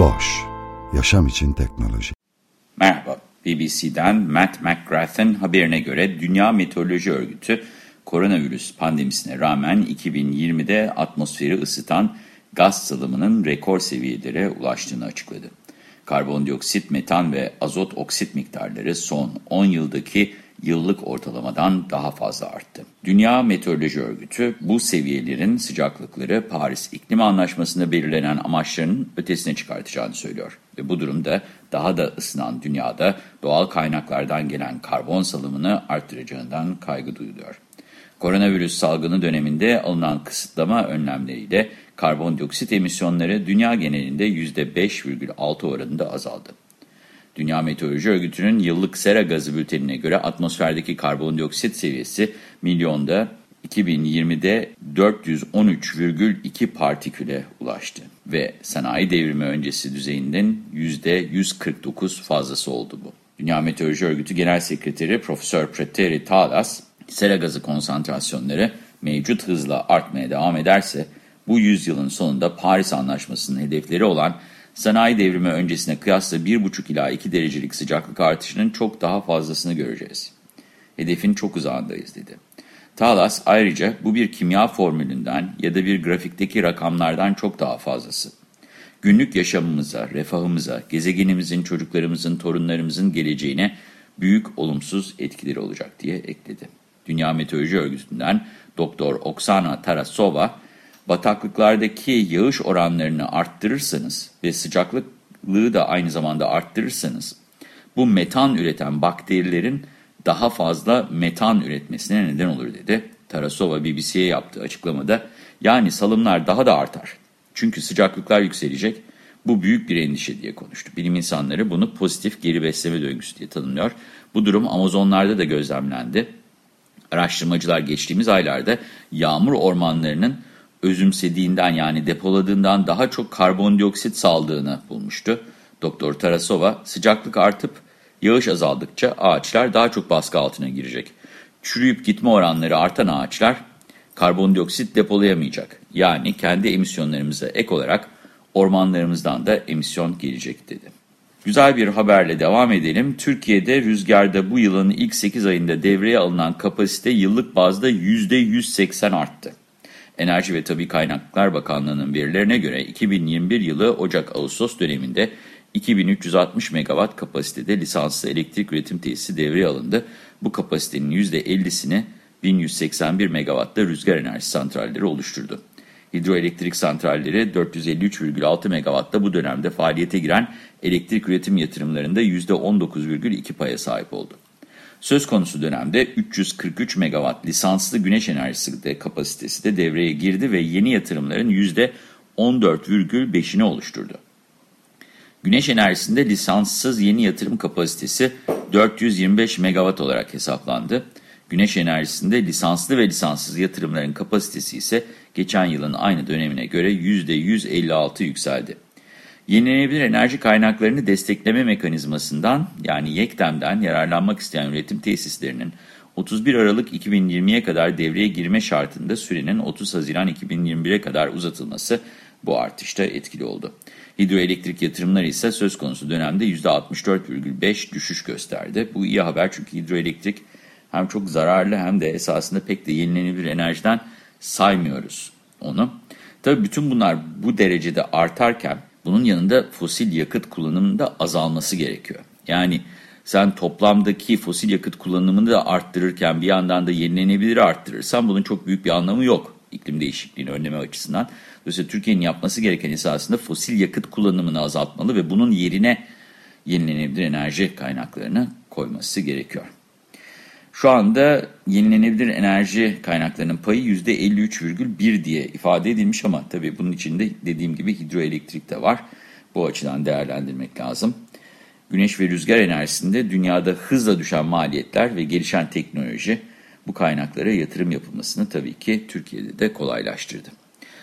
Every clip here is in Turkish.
Boş, yaşam için teknoloji. Merhaba, BBC'den Matt McGrath'ın haberine göre Dünya Meteoroloji Örgütü, koronavirüs pandemisine rağmen 2020'de atmosferi ısıtan gaz salımının rekor seviyelere ulaştığını açıkladı. Karbondioksit, metan ve azot oksit miktarları son 10 yıldaki yıllık ortalamadan daha fazla arttı. Dünya Meteoroloji Örgütü bu seviyelerin sıcaklıkları Paris İklim Anlaşması'nda belirlenen amaçlarının ötesine çıkartacağını söylüyor. Ve bu durumda daha da ısınan dünyada doğal kaynaklardan gelen karbon salımını arttıracağından kaygı duyuluyor. Koronavirüs salgını döneminde alınan kısıtlama önlemleriyle karbondioksit emisyonları dünya genelinde %5,6 oranında azaldı. Dünya Meteoroloji Örgütü'nün yıllık sera gazı bültenine göre atmosferdeki karbondioksit seviyesi milyonda 2020'de 413,2 partiküle ulaştı ve sanayi devrimi öncesi düzeyinden %149 fazlası oldu bu. Dünya Meteoroloji Örgütü Genel Sekreteri Profesör Pretteri Talas, sera gazı konsantrasyonları mevcut hızla artmaya devam ederse bu yüzyılın sonunda Paris Anlaşması'nın hedefleri olan sanayi devrimi öncesine kıyasla 1,5 ila 2 derecelik sıcaklık artışının çok daha fazlasını göreceğiz. Hedefin çok uzağındayız dedi. Talas ayrıca bu bir kimya formülünden ya da bir grafikteki rakamlardan çok daha fazlası. Günlük yaşamımıza, refahımıza, gezegenimizin, çocuklarımızın, torunlarımızın geleceğine büyük olumsuz etkileri olacak diye ekledi. Dünya Meteoroloji Örgütü'nden Doktor Oksana Tarasova, bataklıklardaki yağış oranlarını arttırırsanız ve sıcaklığı da aynı zamanda arttırırsanız, bu metan üreten bakterilerin daha fazla metan üretmesine neden olur dedi. Tarasova BBC'ye yaptığı açıklamada, yani salımlar daha da artar. Çünkü sıcaklıklar yükselecek, bu büyük bir endişe diye konuştu. Bilim insanları bunu pozitif geri besleme döngüsü diye tanımlıyor. Bu durum Amazonlarda da gözlemlendi. Araştırmacılar geçtiğimiz aylarda yağmur ormanlarının özümsediğinden yani depoladığından daha çok karbondioksit saldığını bulmuştu. Doktor Tarasova sıcaklık artıp yağış azaldıkça ağaçlar daha çok baskı altına girecek. Çürüyüp gitme oranları artan ağaçlar karbondioksit depolayamayacak. Yani kendi emisyonlarımıza ek olarak ormanlarımızdan da emisyon gelecek dedi. Güzel bir haberle devam edelim. Türkiye'de rüzgarda bu yılın ilk 8 ayında devreye alınan kapasite yıllık bazda %180 arttı. Enerji ve Tabi Kaynaklar Bakanlığı'nın verilerine göre 2021 yılı Ocak-Ağustos döneminde 2360 megawatt kapasitede lisanslı elektrik üretim tesisi devreye alındı. Bu kapasitenin %50'sini 1181 megawattda rüzgar enerji santralleri oluşturdu. Hidroelektrik santralleri 453,6 megawatta bu dönemde faaliyete giren elektrik üretim yatırımlarında %19,2 paya sahip oldu. Söz konusu dönemde 343 megawatt lisanslı güneş enerjisi de kapasitesi de devreye girdi ve yeni yatırımların %14,5'ini oluşturdu. Güneş enerjisinde lisanssız yeni yatırım kapasitesi 425 megawatt olarak hesaplandı. Güneş enerjisinde lisanslı ve lisanssız yatırımların kapasitesi ise geçen yılın aynı dönemine göre %156 yükseldi. Yenilenebilir enerji kaynaklarını destekleme mekanizmasından yani YEKDEM'den yararlanmak isteyen üretim tesislerinin 31 Aralık 2020'ye kadar devreye girme şartında sürenin 30 Haziran 2021'e kadar uzatılması bu artışta etkili oldu. Hidroelektrik yatırımları ise söz konusu dönemde %64,5 düşüş gösterdi. Bu iyi haber çünkü hidroelektrik hem çok zararlı hem de esasında pek de yenilenebilir enerjiden saymıyoruz onu. Tabii bütün bunlar bu derecede artarken bunun yanında fosil yakıt kullanımının da azalması gerekiyor. Yani sen toplamdaki fosil yakıt kullanımını da arttırırken bir yandan da yenilenebilir arttırırsan bunun çok büyük bir anlamı yok iklim değişikliğini önleme açısından. Dolayısıyla Türkiye'nin yapması gereken esasında fosil yakıt kullanımını azaltmalı ve bunun yerine yenilenebilir enerji kaynaklarını koyması gerekiyor. Şu anda yenilenebilir enerji kaynaklarının payı %53,1 diye ifade edilmiş ama tabii bunun içinde dediğim gibi hidroelektrik de var. Bu açıdan değerlendirmek lazım. Güneş ve rüzgar enerjisinde dünyada hızla düşen maliyetler ve gelişen teknoloji bu kaynaklara yatırım yapılmasını tabii ki Türkiye'de de kolaylaştırdı.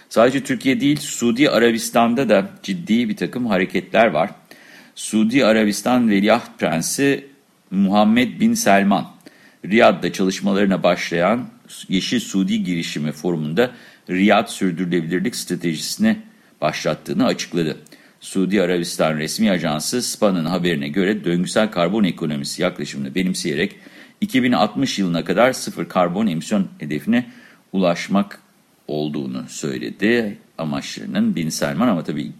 Sadece Türkiye değil, Suudi Arabistan'da da ciddi bir takım hareketler var. Suudi Arabistan Veliaht Prensi Muhammed Bin Selman, Riyad'da çalışmalarına başlayan Yeşil Suudi Girişimi Forumu'nda Riyad Sürdürülebilirlik Stratejisini başlattığını açıkladı. Suudi Arabistan resmi ajansı SPA'nın haberine göre döngüsel karbon ekonomisi yaklaşımını benimseyerek 2060 yılına kadar sıfır karbon emisyon hedefine ulaşmak olduğunu söyledi. Amaçlarının Bin Selman ama tabii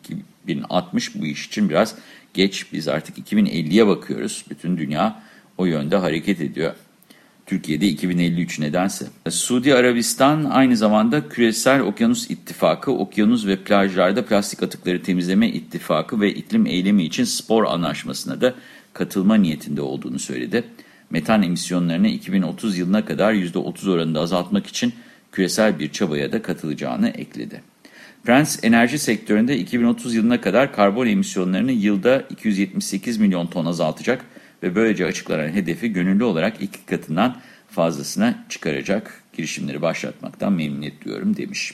2060 bu iş için biraz geç. Biz artık 2050'ye bakıyoruz. Bütün dünya o yönde hareket ediyor. Türkiye'de 2053 nedense. Suudi Arabistan aynı zamanda Küresel Okyanus İttifakı, okyanus ve plajlarda plastik atıkları temizleme ittifakı ve iklim eylemi için spor anlaşmasına da katılma niyetinde olduğunu söyledi. Metan emisyonlarını 2030 yılına kadar %30 oranında azaltmak için küresel bir çabaya da katılacağını ekledi. Prens enerji sektöründe 2030 yılına kadar karbon emisyonlarını yılda 278 milyon ton azaltacak ve böylece açıklanan hedefi gönüllü olarak iki katından fazlasına çıkaracak girişimleri başlatmaktan memnuniyet duyuyorum demiş.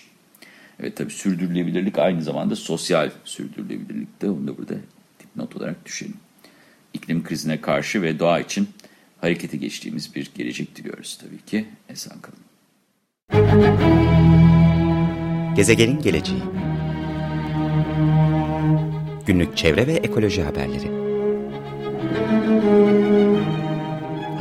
Evet tabii sürdürülebilirlik aynı zamanda sosyal sürdürülebilirlik de onu da burada dipnot olarak düşelim. İklim krizine karşı ve doğa için harekete geçtiğimiz bir gelecek diliyoruz tabii ki. Esen kalın. Gezegenin geleceği Günlük çevre ve ekoloji haberleri